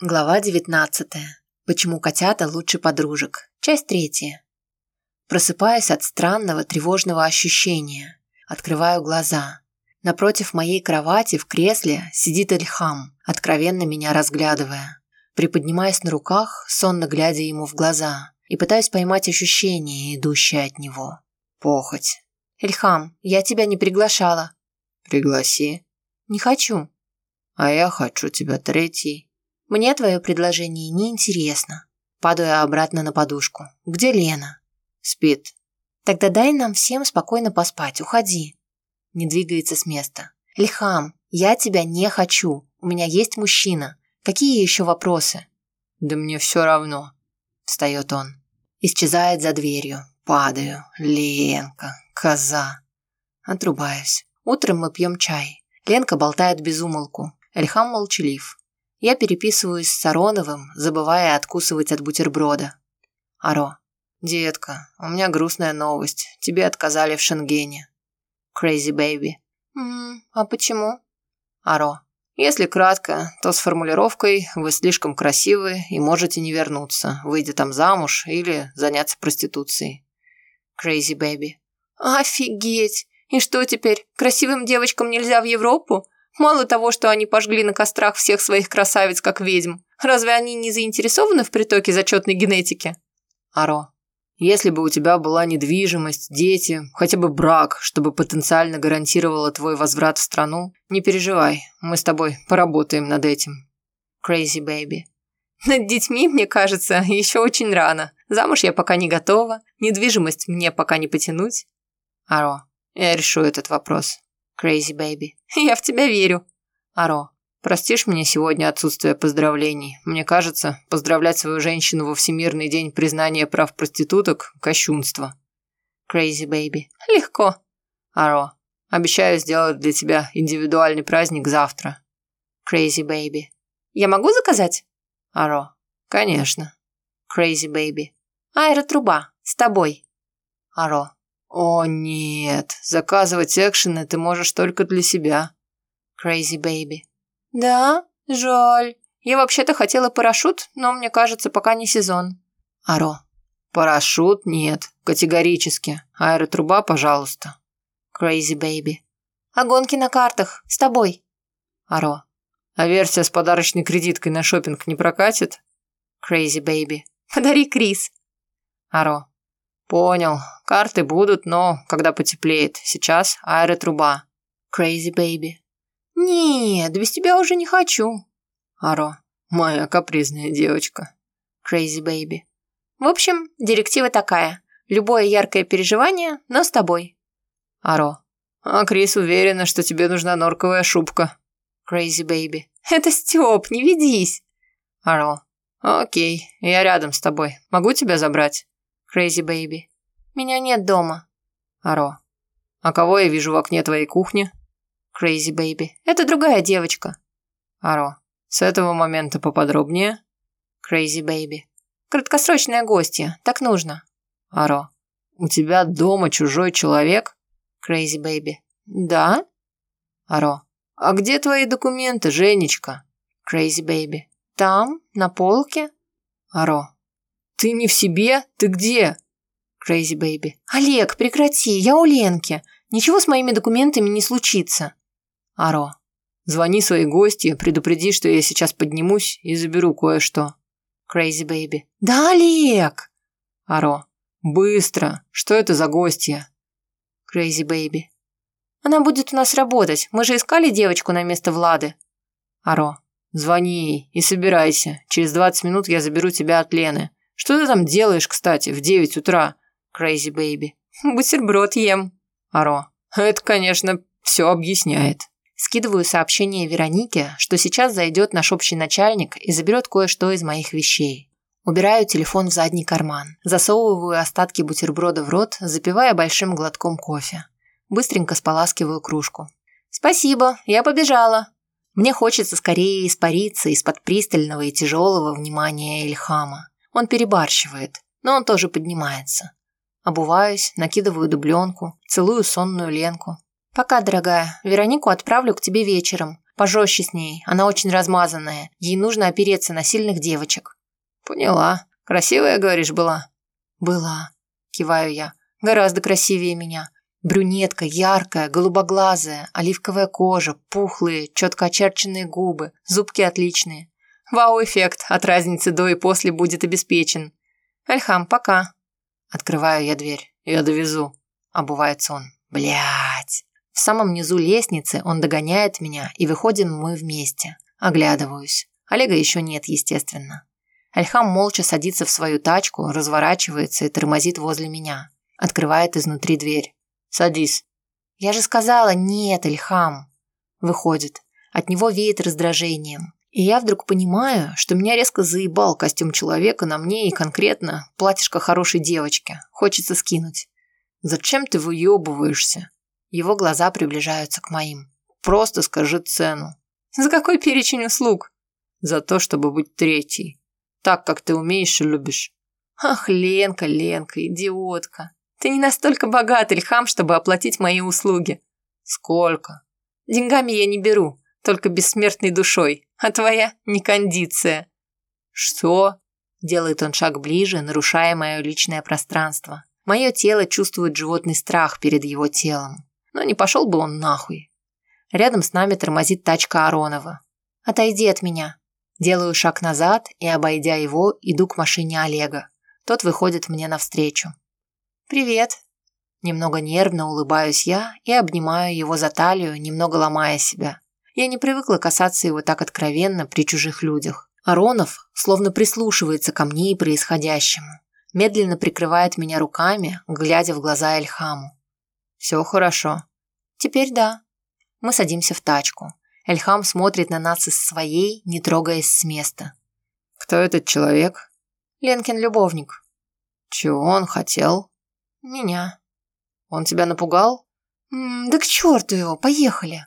Глава 19. Почему котята лучше подружек. Часть третья. Просыпаюсь от странного тревожного ощущения. Открываю глаза. Напротив моей кровати в кресле сидит Эльхам, откровенно меня разглядывая. Приподнимаясь на руках, сонно глядя ему в глаза, и пытаюсь поймать ощущение, идущее от него. Похоть. «Эльхам, я тебя не приглашала». «Пригласи». «Не хочу». «А я хочу тебя третий». Мне твое предложение не интересно. Падаю обратно на подушку. Где Лена? Спит. Тогда дай нам всем спокойно поспать. Уходи. Не двигается с места. Лихам, я тебя не хочу. У меня есть мужчина. Какие еще вопросы? Да мне все равно. Встает он. Исчезает за дверью. Падаю. Ленка, коза. Отрубаюсь. Утром мы пьем чай. Ленка болтает без умолку. Эльхам молчалив. Я переписываюсь с Сароновым, забывая откусывать от бутерброда. Аро. «Детка, у меня грустная новость. Тебе отказали в Шенгене». Crazy baby. «Ммм, а почему?» Аро. Если кратко, то с формулировкой «вы слишком красивы и можете не вернуться, выйдя там замуж или заняться проституцией». Crazy baby. «Офигеть! И что теперь, красивым девочкам нельзя в Европу? Мало того, что они пожгли на кострах всех своих красавиц, как ведьм, разве они не заинтересованы в притоке зачетной генетики? Аро, если бы у тебя была недвижимость, дети, хотя бы брак, чтобы потенциально гарантировало твой возврат в страну, не переживай, мы с тобой поработаем над этим. Crazy baby. Над детьми, мне кажется, еще очень рано. Замуж я пока не готова, недвижимость мне пока не потянуть. Аро, я решу этот вопрос. Crazy baby. Я в тебя верю. Аро, простишь мне сегодня отсутствие поздравлений? Мне кажется, поздравлять свою женщину во Всемирный день признания прав проституток – кощунство. Crazy baby. Легко. Аро, обещаю сделать для тебя индивидуальный праздник завтра. Crazy baby. Я могу заказать? Аро, конечно. Crazy baby. Аэротруба. С тобой. Аро. «О, нет, заказывать экшены ты можешь только для себя». Crazy baby. «Да? Жаль. Я вообще-то хотела парашют, но мне кажется, пока не сезон». Аро. «Парашют? Нет. Категорически. Аэротруба, пожалуйста». Crazy baby. «А гонки на картах? С тобой?» Аро. «А версия с подарочной кредиткой на шопинг не прокатит?» Crazy baby. «Подари Крис». Аро. «Понял. Карты будут, но когда потеплеет. Сейчас аэротруба». «Crazy baby». «Нет, без тебя уже не хочу». «Аро, моя капризная девочка». «Crazy baby». «В общем, директива такая. Любое яркое переживание, но с тобой». «Аро, а Крис уверена, что тебе нужна норковая шубка». «Crazy baby». «Это Степ, не ведись». «Аро, окей, я рядом с тобой. Могу тебя забрать?» Crazy baby. Меня нет дома. Аро. А кого я вижу в окне твоей кухни? Crazy baby. Это другая девочка. Аро. С этого момента поподробнее. Crazy baby. Краткосрочная гостья. Так нужно. Аро. У тебя дома чужой человек? Crazy baby. Да? Аро. А где твои документы, Женечка? Crazy baby. Там, на полке. Аро. «Ты не в себе? Ты где?» Crazy baby. «Олег, прекрати, я у Ленки. Ничего с моими документами не случится». Аро. «Звони своей гости, предупреди, что я сейчас поднимусь и заберу кое-что». Crazy baby. «Да, Олег!» Аро. «Быстро! Что это за гостья?» Crazy baby. «Она будет у нас работать. Мы же искали девочку на место Влады». Аро. «Звони ей и собирайся. Через 20 минут я заберу тебя от Лены. Что ты там делаешь, кстати, в девять утра? Crazy baby. Бутерброд ем. Аро. Это, конечно, все объясняет. Скидываю сообщение Веронике, что сейчас зайдет наш общий начальник и заберет кое-что из моих вещей. Убираю телефон в задний карман, засовываю остатки бутерброда в рот, запивая большим глотком кофе. Быстренько споласкиваю кружку. «Спасибо, я побежала». Мне хочется скорее испариться из-под пристального и тяжелого внимания Эльхама. Он перебарщивает, но он тоже поднимается. Обуваюсь, накидываю дубленку, целую сонную Ленку. «Пока, дорогая. Веронику отправлю к тебе вечером. Пожестче с ней, она очень размазанная. Ей нужно опереться на сильных девочек». «Поняла. Красивая, говоришь, была?» «Была», – киваю я. «Гораздо красивее меня. Брюнетка, яркая, голубоглазая, оливковая кожа, пухлые, четко очерченные губы, зубки отличные. Вау-эффект от разницы до и после будет обеспечен. Альхам, пока. Открываю я дверь. Я довезу. Обувается он. Блять. В самом низу лестницы он догоняет меня, и выходим мы вместе. Оглядываюсь. Олега еще нет, естественно. Альхам молча садится в свою тачку, разворачивается и тормозит возле меня. Открывает изнутри дверь. Садись. Я же сказала нет, Ильхам. Выходит. От него веет раздражением. И я вдруг понимаю, что меня резко заебал костюм человека на мне и конкретно платьишко хорошей девочки. Хочется скинуть. Зачем ты выебываешься? Его глаза приближаются к моим. Просто скажи цену. За какой перечень услуг? За то, чтобы быть третьей. Так, как ты умеешь и любишь. Ах, Ленка, Ленка, идиотка. Ты не настолько богат, Ильхам, чтобы оплатить мои услуги. Сколько? Деньгами я не беру, только бессмертной душой, а твоя не кондиция. Что? Делает он шаг ближе, нарушая мое личное пространство. Мое тело чувствует животный страх перед его телом. Но не пошел бы он нахуй. Рядом с нами тормозит тачка Аронова. «Отойди от меня». Делаю шаг назад и, обойдя его, иду к машине Олега. Тот выходит мне навстречу. «Привет». Немного нервно улыбаюсь я и обнимаю его за талию, немного ломая себя. Я не привыкла касаться его так откровенно при чужих людях. Аронов словно прислушивается ко мне и происходящему. Медленно прикрывает меня руками, глядя в глаза Эльхаму. «Все хорошо». «Теперь да». Мы садимся в тачку. Эльхам смотрит на нас из своей, не трогаясь с места. «Кто этот человек?» «Ленкин любовник». «Чего он хотел?» Меня. Он тебя напугал? М да к черту его, поехали.